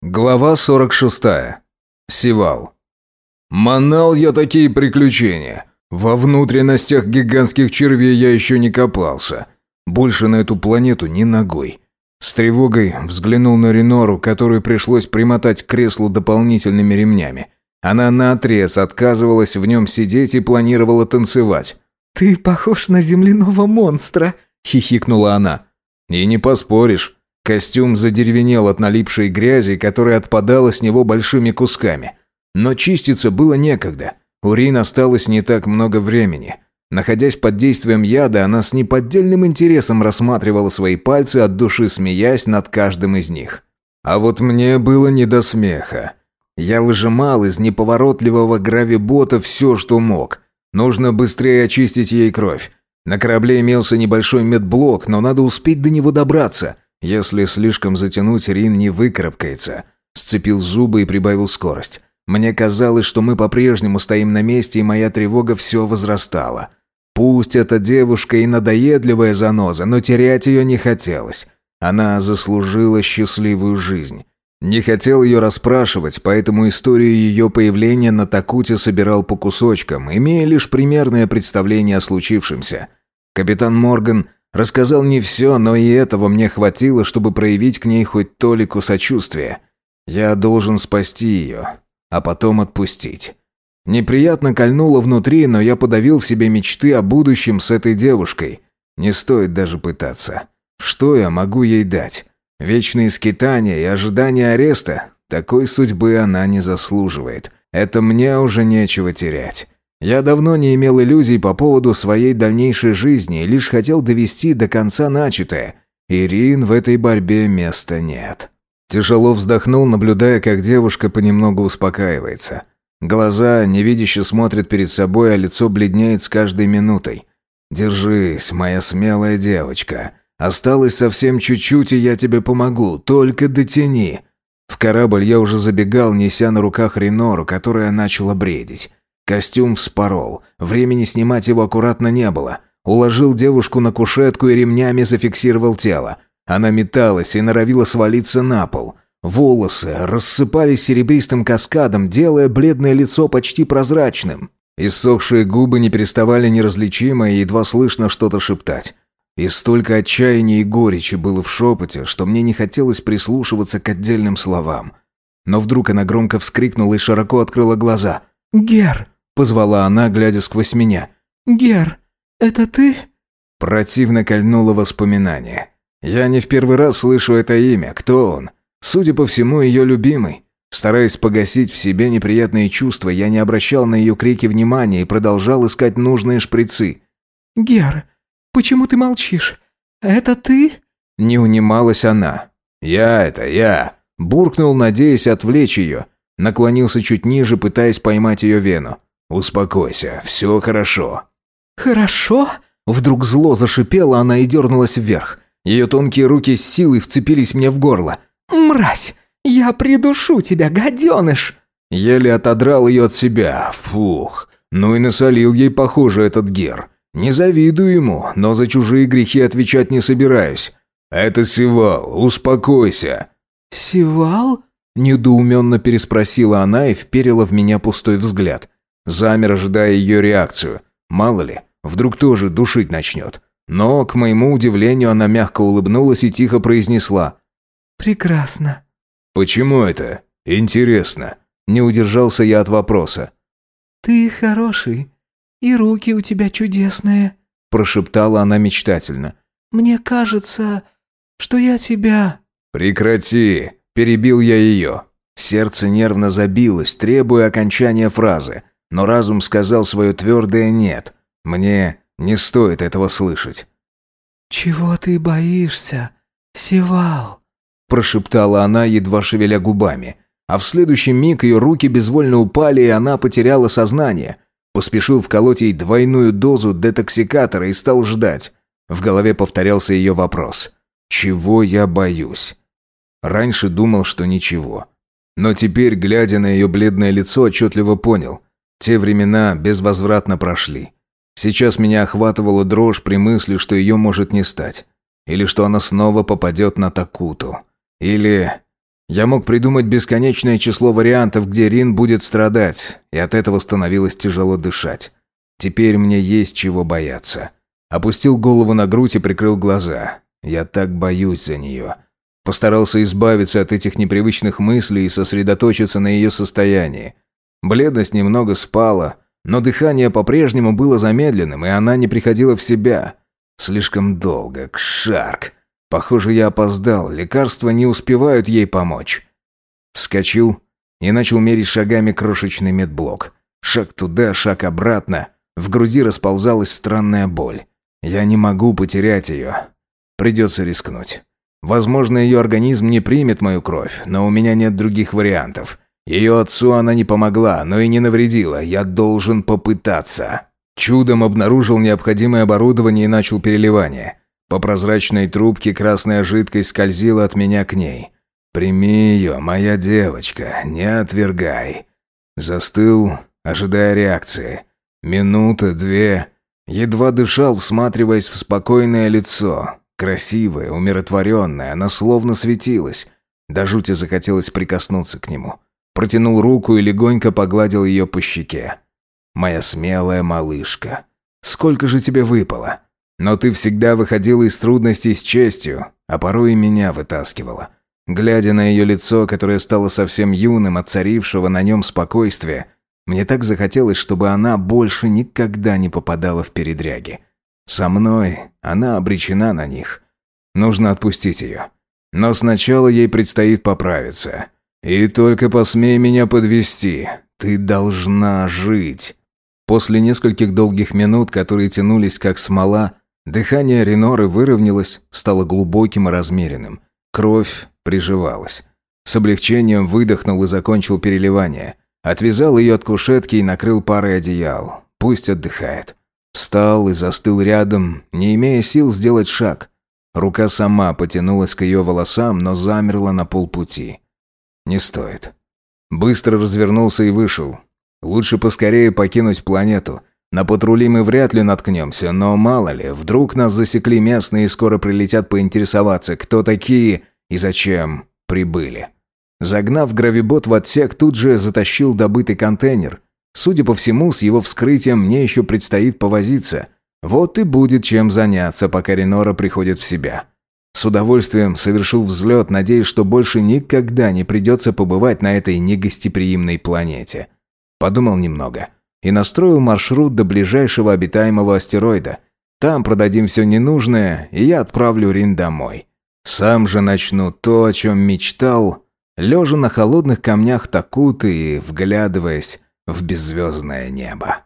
Глава 46. Сивал. Манал я такие приключения. Во внутренностях гигантских червей я еще не копался. Больше на эту планету ни ногой. С тревогой взглянул на Ренору, которую пришлось примотать к креслу дополнительными ремнями. Она наотрез отказывалась в нем сидеть и планировала танцевать. «Ты похож на земляного монстра», — хихикнула она. «И не поспоришь». Костюм задеревенел от налипшей грязи, которая отпадала с него большими кусками. Но чиститься было некогда. У Рин осталось не так много времени. Находясь под действием яда, она с неподдельным интересом рассматривала свои пальцы, от души смеясь над каждым из них. А вот мне было не до смеха. Я выжимал из неповоротливого гравибота все, что мог. Нужно быстрее очистить ей кровь. На корабле имелся небольшой медблок, но надо успеть до него добраться. Если слишком затянуть, Рин не выкарабкается. Сцепил зубы и прибавил скорость. Мне казалось, что мы по-прежнему стоим на месте, и моя тревога все возрастала. Пусть эта девушка и надоедливая заноза, но терять ее не хотелось. Она заслужила счастливую жизнь. Не хотел ее расспрашивать, поэтому историю ее появления на Такуте собирал по кусочкам, имея лишь примерное представление о случившемся. Капитан Морган рассказал не все, но и этого мне хватило, чтобы проявить к ней хоть толику сочувствия. Я должен спасти ее, а потом отпустить. Неприятно кольнуло внутри, но я подавил в себе мечты о будущем с этой девушкой. Не стоит даже пытаться. Что я могу ей дать? Вечные скитания и ожидание ареста? Такой судьбы она не заслуживает. Это мне уже нечего терять. Я давно не имел иллюзий по поводу своей дальнейшей жизни лишь хотел довести до конца начатое. Ирин в этой борьбе места нет. Тяжело вздохнул, наблюдая, как девушка понемногу успокаивается. Глаза невидяще смотрят перед собой, а лицо бледнеет с каждой минутой. «Держись, моя смелая девочка. Осталось совсем чуть-чуть, и я тебе помогу. Только дотяни». В корабль я уже забегал, неся на руках Ренору, которая начала бредить. Костюм вспорол. Времени снимать его аккуратно не было. Уложил девушку на кушетку и ремнями зафиксировал тело. Она металась и норовила свалиться на пол. Волосы рассыпались серебристым каскадом, делая бледное лицо почти прозрачным. Иссохшие губы не переставали неразличимо и едва слышно что-то шептать. И столько отчаяния и горечи было в шепоте, что мне не хотелось прислушиваться к отдельным словам. Но вдруг она громко вскрикнула и широко открыла глаза. «Гер!» Позвала она, глядя сквозь меня. «Гер, это ты?» Противно кольнуло воспоминание. Я не в первый раз слышу это имя. Кто он? Судя по всему, ее любимый. Стараясь погасить в себе неприятные чувства, я не обращал на ее крики внимания и продолжал искать нужные шприцы. «Гер, почему ты молчишь? Это ты?» Не унималась она. «Я это, я!» Буркнул, надеясь отвлечь ее. Наклонился чуть ниже, пытаясь поймать ее вену. «Успокойся, все хорошо». «Хорошо?» Вдруг зло зашипело, она и дернулась вверх. Ее тонкие руки с силой вцепились мне в горло. «Мразь! Я придушу тебя, гаденыш!» Еле отодрал ее от себя. Фух. Ну и насолил ей, похоже, этот гер. Не завидую ему, но за чужие грехи отвечать не собираюсь. «Это Сивал, успокойся». «Сивал?» – недоуменно переспросила она и вперила в меня пустой взгляд. Замер, ожидая ее реакцию. Мало ли, вдруг тоже душить начнет. Но, к моему удивлению, она мягко улыбнулась и тихо произнесла. «Прекрасно». «Почему это? Интересно». Не удержался я от вопроса. «Ты хороший, и руки у тебя чудесные», прошептала она мечтательно. «Мне кажется, что я тебя...» «Прекрати!» – перебил я ее. Сердце нервно забилось, требуя окончания фразы. Но разум сказал свое твердое «нет». Мне не стоит этого слышать. «Чего ты боишься, Севал?» Прошептала она, едва шевеля губами. А в следующий миг ее руки безвольно упали, и она потеряла сознание. Поспешил вколоть ей двойную дозу детоксикатора и стал ждать. В голове повторялся ее вопрос. «Чего я боюсь?» Раньше думал, что ничего. Но теперь, глядя на ее бледное лицо, отчетливо понял. Те времена безвозвратно прошли. Сейчас меня охватывала дрожь при мысли, что ее может не стать. Или что она снова попадет на Такуту. Или... Я мог придумать бесконечное число вариантов, где Рин будет страдать, и от этого становилось тяжело дышать. Теперь мне есть чего бояться. Опустил голову на грудь и прикрыл глаза. Я так боюсь за нее. Постарался избавиться от этих непривычных мыслей и сосредоточиться на ее состоянии. Бледность немного спала, но дыхание по-прежнему было замедленным, и она не приходила в себя. Слишком долго, кшарк. Похоже, я опоздал, лекарства не успевают ей помочь. Вскочил и начал мерить шагами крошечный медблок. Шаг туда, шаг обратно. В груди расползалась странная боль. Я не могу потерять ее. Придется рискнуть. Возможно, ее организм не примет мою кровь, но у меня нет других вариантов. Ее отцу она не помогла, но и не навредила. Я должен попытаться. Чудом обнаружил необходимое оборудование и начал переливание. По прозрачной трубке красная жидкость скользила от меня к ней. «Прими ее, моя девочка, не отвергай». Застыл, ожидая реакции. Минута, две. Едва дышал, всматриваясь в спокойное лицо. Красивое, умиротворенное, она словно светилась. До жути захотелось прикоснуться к нему. Протянул руку и легонько погладил ее по щеке. «Моя смелая малышка, сколько же тебе выпало?» Но ты всегда выходила из трудностей с честью, а порой и меня вытаскивала. Глядя на ее лицо, которое стало совсем юным от царившего на нем спокойствия, мне так захотелось, чтобы она больше никогда не попадала в передряги. Со мной она обречена на них. Нужно отпустить ее. Но сначала ей предстоит поправиться. И только посмей меня подвести. Ты должна жить. После нескольких долгих минут, которые тянулись как смола, Дыхание Реноры выровнялось, стало глубоким и размеренным. Кровь приживалась. С облегчением выдохнул и закончил переливание. Отвязал ее от кушетки и накрыл парой одеял. Пусть отдыхает. Встал и застыл рядом, не имея сил сделать шаг. Рука сама потянулась к ее волосам, но замерла на полпути. Не стоит. Быстро развернулся и вышел. Лучше поскорее покинуть планету. На патрули мы вряд ли наткнемся, но мало ли, вдруг нас засекли местные и скоро прилетят поинтересоваться, кто такие и зачем прибыли. Загнав гравибот в отсек, тут же затащил добытый контейнер. Судя по всему, с его вскрытием мне еще предстоит повозиться. Вот и будет чем заняться, пока Ренора приходит в себя. С удовольствием совершил взлет, надеясь, что больше никогда не придется побывать на этой негостеприимной планете. Подумал немного – и настроил маршрут до ближайшего обитаемого астероида. Там продадим все ненужное, и я отправлю Рин домой. Сам же начну то, о чем мечтал, лежа на холодных камнях Такуты и вглядываясь в беззвездное небо.